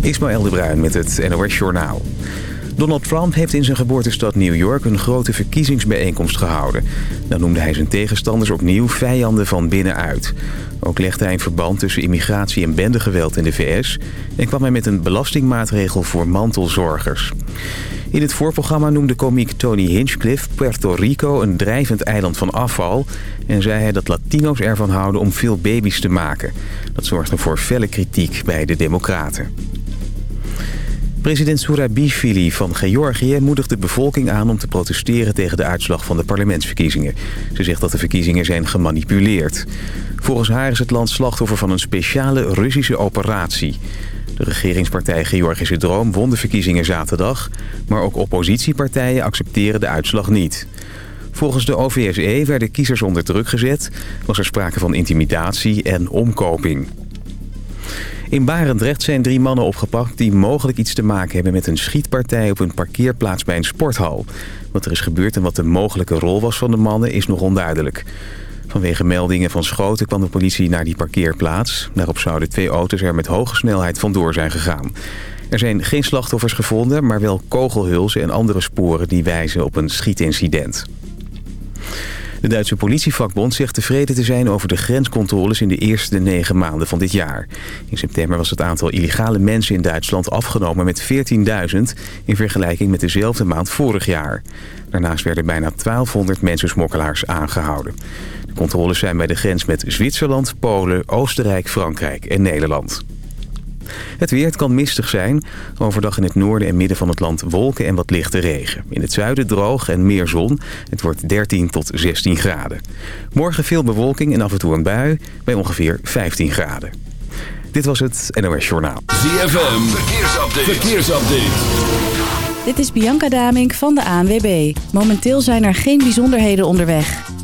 Ismaël de Bruin met het NOS Journaal. Donald Trump heeft in zijn geboortestad New York een grote verkiezingsbijeenkomst gehouden. Dan noemde hij zijn tegenstanders opnieuw vijanden van binnenuit. Ook legde hij een verband tussen immigratie en bendegeweld in de VS... en kwam hij met een belastingmaatregel voor mantelzorgers. In het voorprogramma noemde komiek Tony Hinchcliffe Puerto Rico een drijvend eiland van afval... en zei hij dat Latino's ervan houden om veel baby's te maken. Dat zorgde voor felle kritiek bij de democraten. President Surabishvili van Georgië moedigt de bevolking aan om te protesteren tegen de uitslag van de parlementsverkiezingen. Ze zegt dat de verkiezingen zijn gemanipuleerd. Volgens haar is het land slachtoffer van een speciale Russische operatie. De regeringspartij Georgische Droom won de verkiezingen zaterdag... maar ook oppositiepartijen accepteren de uitslag niet. Volgens de OVSE werden kiezers onder druk gezet... was er sprake van intimidatie en omkoping. In Barendrecht zijn drie mannen opgepakt die mogelijk iets te maken hebben met een schietpartij op een parkeerplaats bij een sporthal. Wat er is gebeurd en wat de mogelijke rol was van de mannen is nog onduidelijk. Vanwege meldingen van schoten kwam de politie naar die parkeerplaats. Daarop zouden twee auto's er met hoge snelheid vandoor zijn gegaan. Er zijn geen slachtoffers gevonden, maar wel kogelhulzen en andere sporen die wijzen op een schietincident. De Duitse politievakbond zegt tevreden te zijn over de grenscontroles in de eerste negen maanden van dit jaar. In september was het aantal illegale mensen in Duitsland afgenomen met 14.000 in vergelijking met dezelfde maand vorig jaar. Daarnaast werden bijna 1200 mensensmokkelaars aangehouden. Controles zijn bij de grens met Zwitserland, Polen, Oostenrijk, Frankrijk en Nederland. Het weer kan mistig zijn. Overdag in het noorden en midden van het land wolken en wat lichte regen. In het zuiden droog en meer zon. Het wordt 13 tot 16 graden. Morgen veel bewolking en af en toe een bui bij ongeveer 15 graden. Dit was het NOS Journaal. ZFM, verkeersupdate. verkeersupdate. Dit is Bianca Damink van de ANWB. Momenteel zijn er geen bijzonderheden onderweg.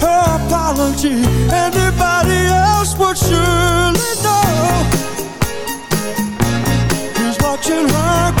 her apology. Anybody else would surely know he's watching her.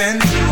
happens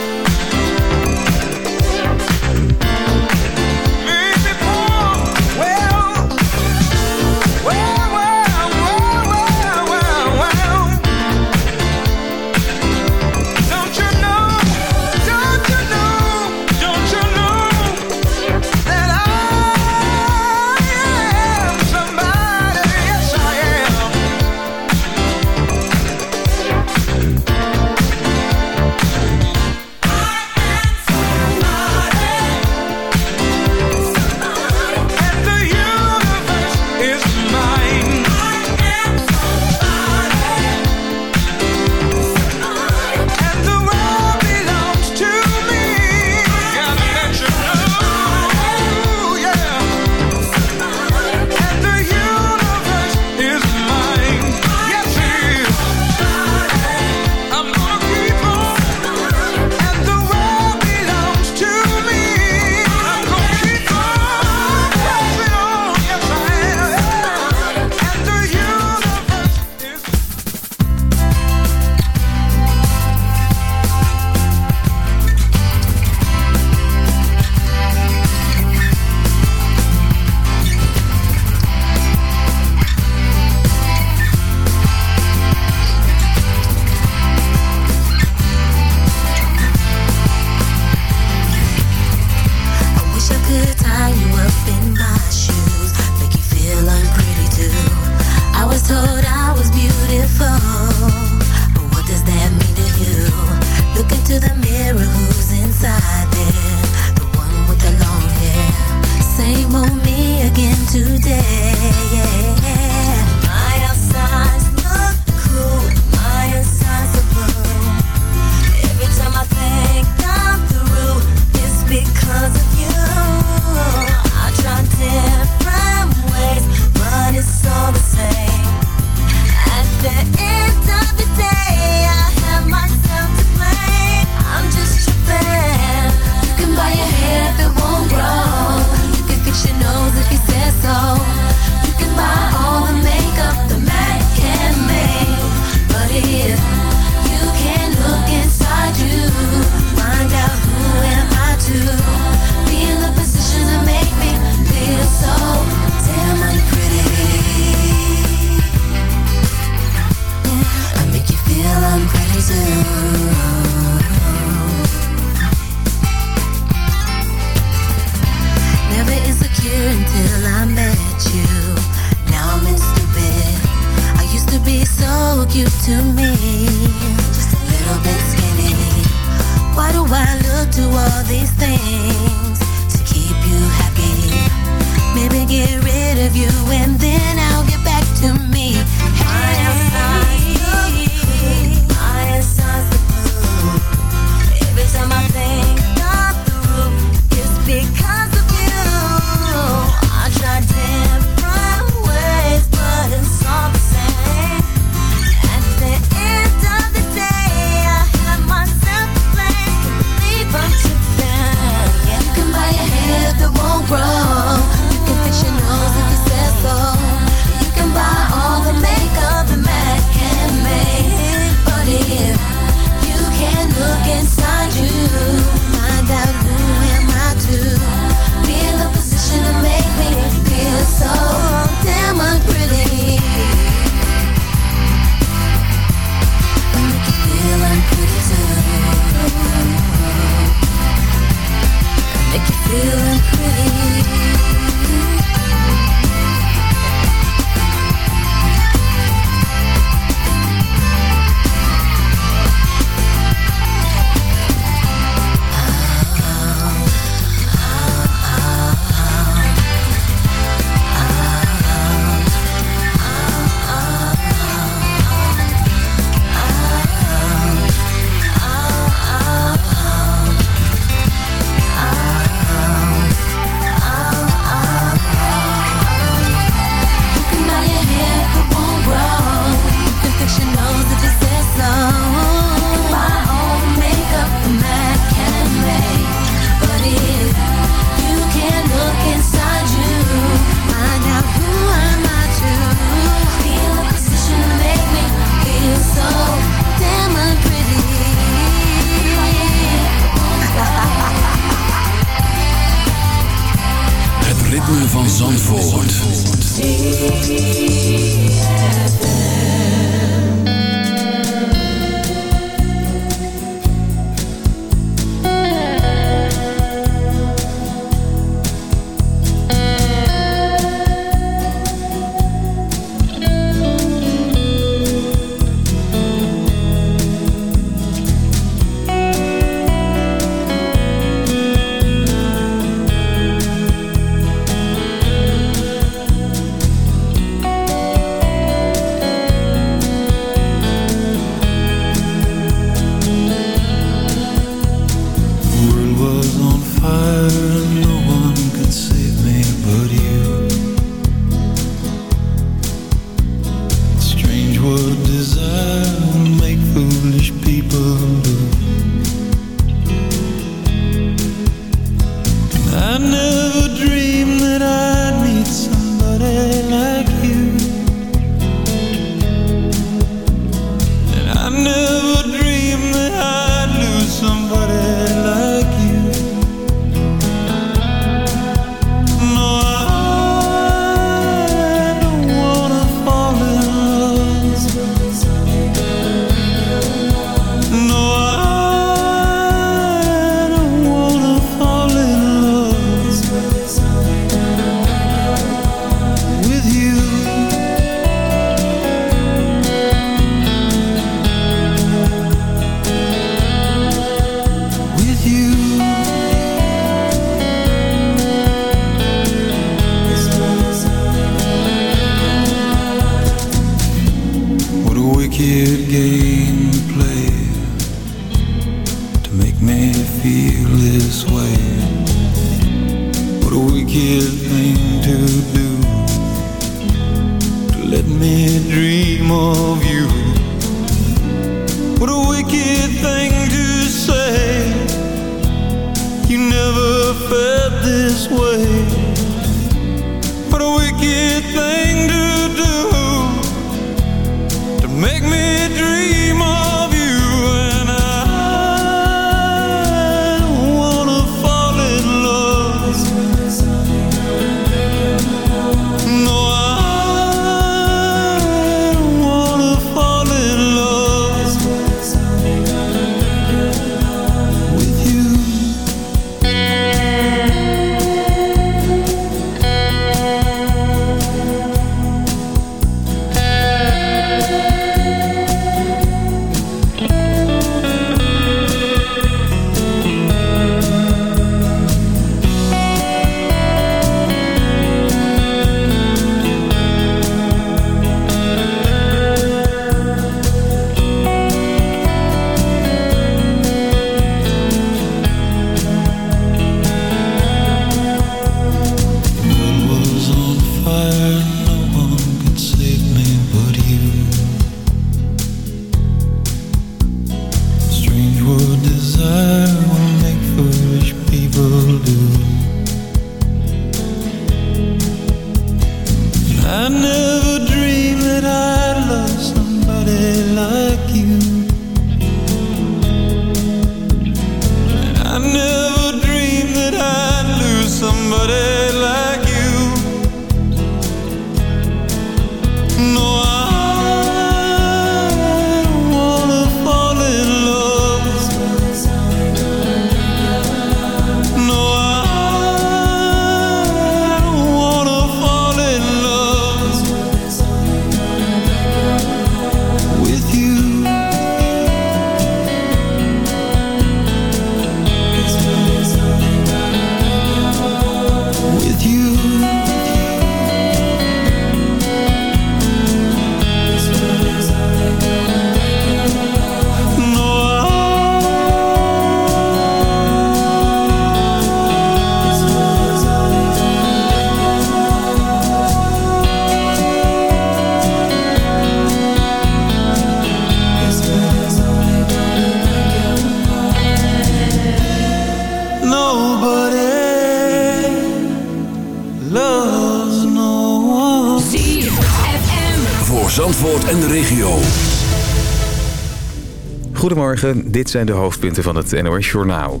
Goedemorgen, dit zijn de hoofdpunten van het NOS-journaal.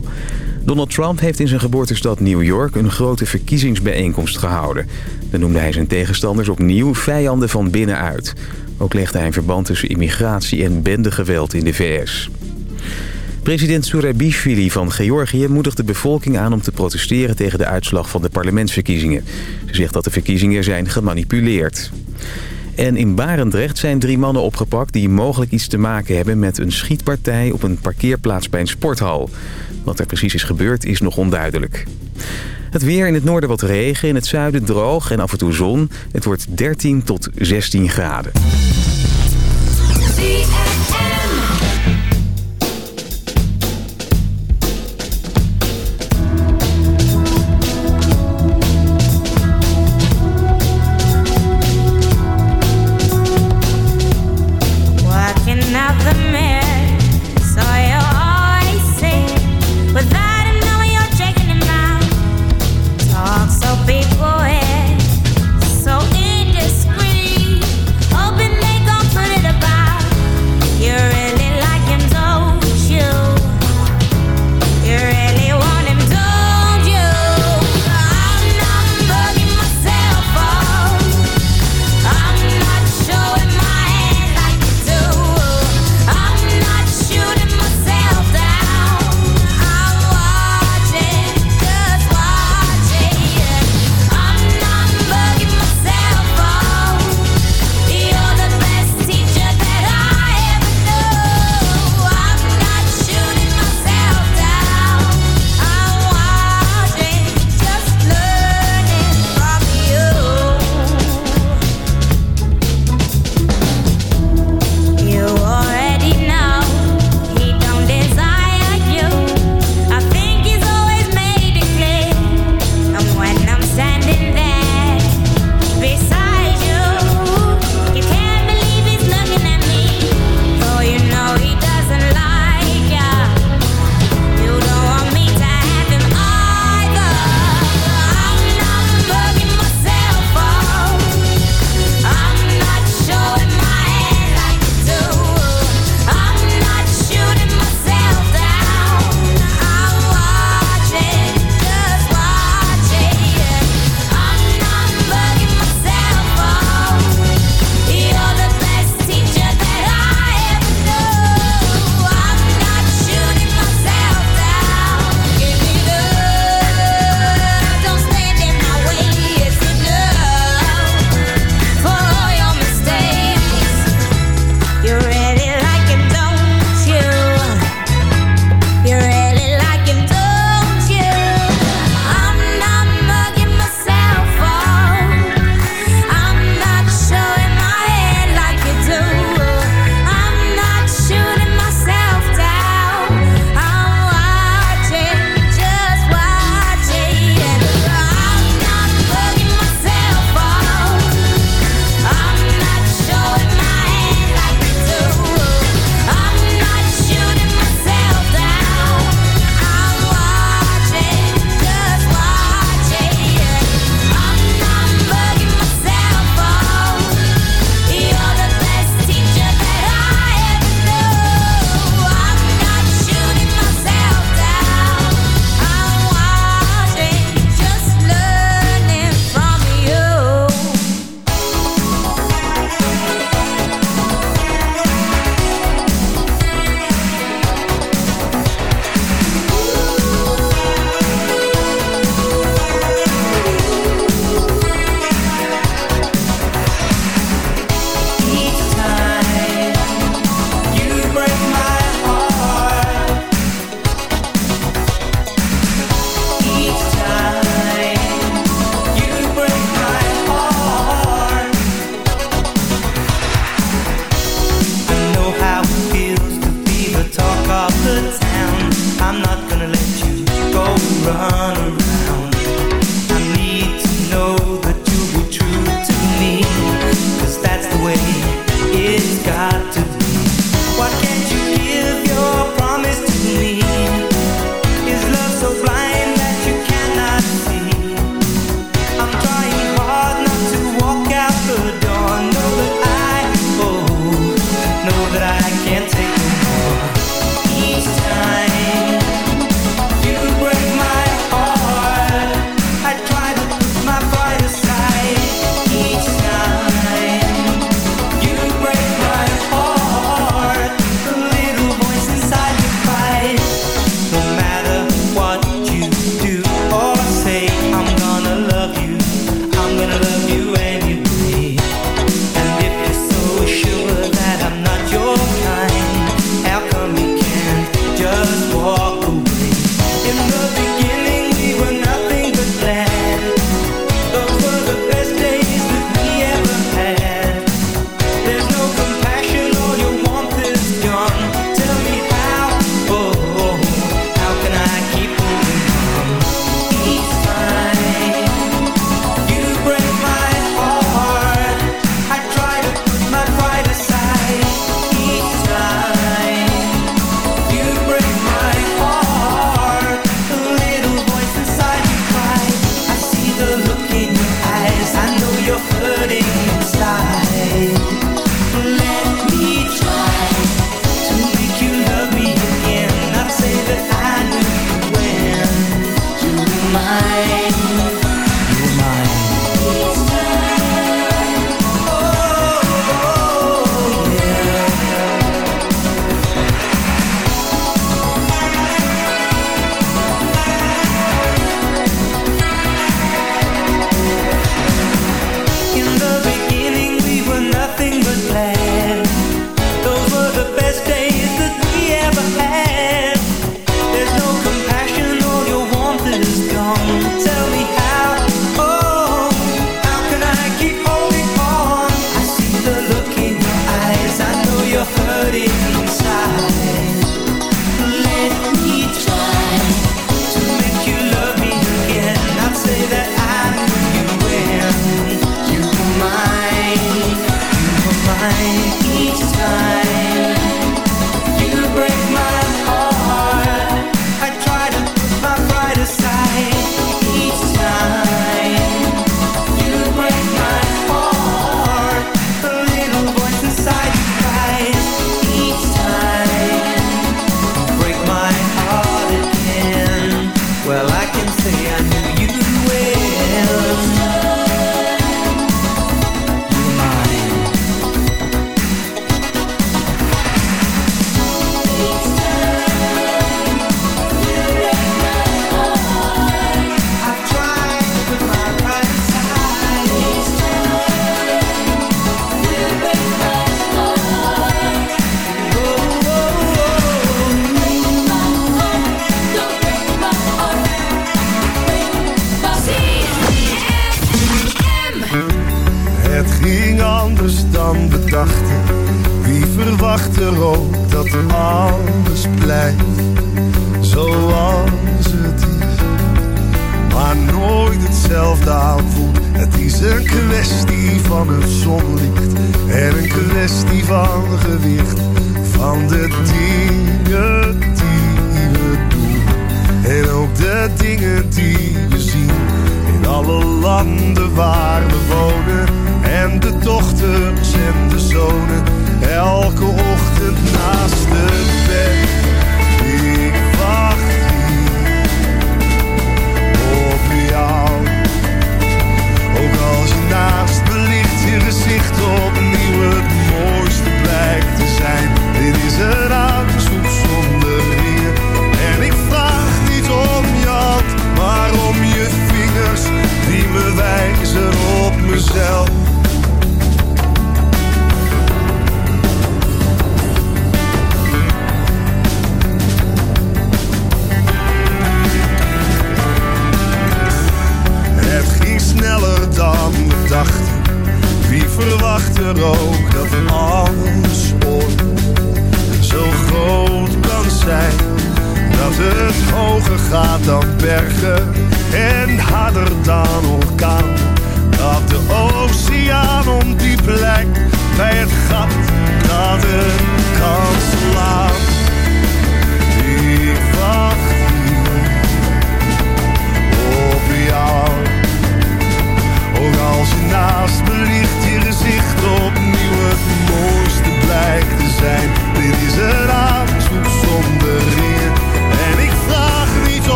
Donald Trump heeft in zijn geboortestad New York een grote verkiezingsbijeenkomst gehouden. Dan noemde hij zijn tegenstanders opnieuw vijanden van binnenuit. Ook legde hij een verband tussen immigratie en bendegeweld in de VS. President Surabishvili van Georgië moedigt de bevolking aan om te protesteren tegen de uitslag van de parlementsverkiezingen. Ze zegt dat de verkiezingen zijn gemanipuleerd. En in Barendrecht zijn drie mannen opgepakt die mogelijk iets te maken hebben met een schietpartij op een parkeerplaats bij een sporthal. Wat er precies is gebeurd is nog onduidelijk. Het weer in het noorden wat regen, in het zuiden droog en af en toe zon. Het wordt 13 tot 16 graden.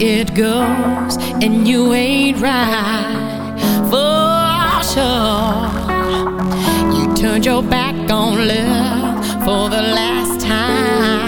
it goes, and you ain't right for sure. You turned your back on love for the last time.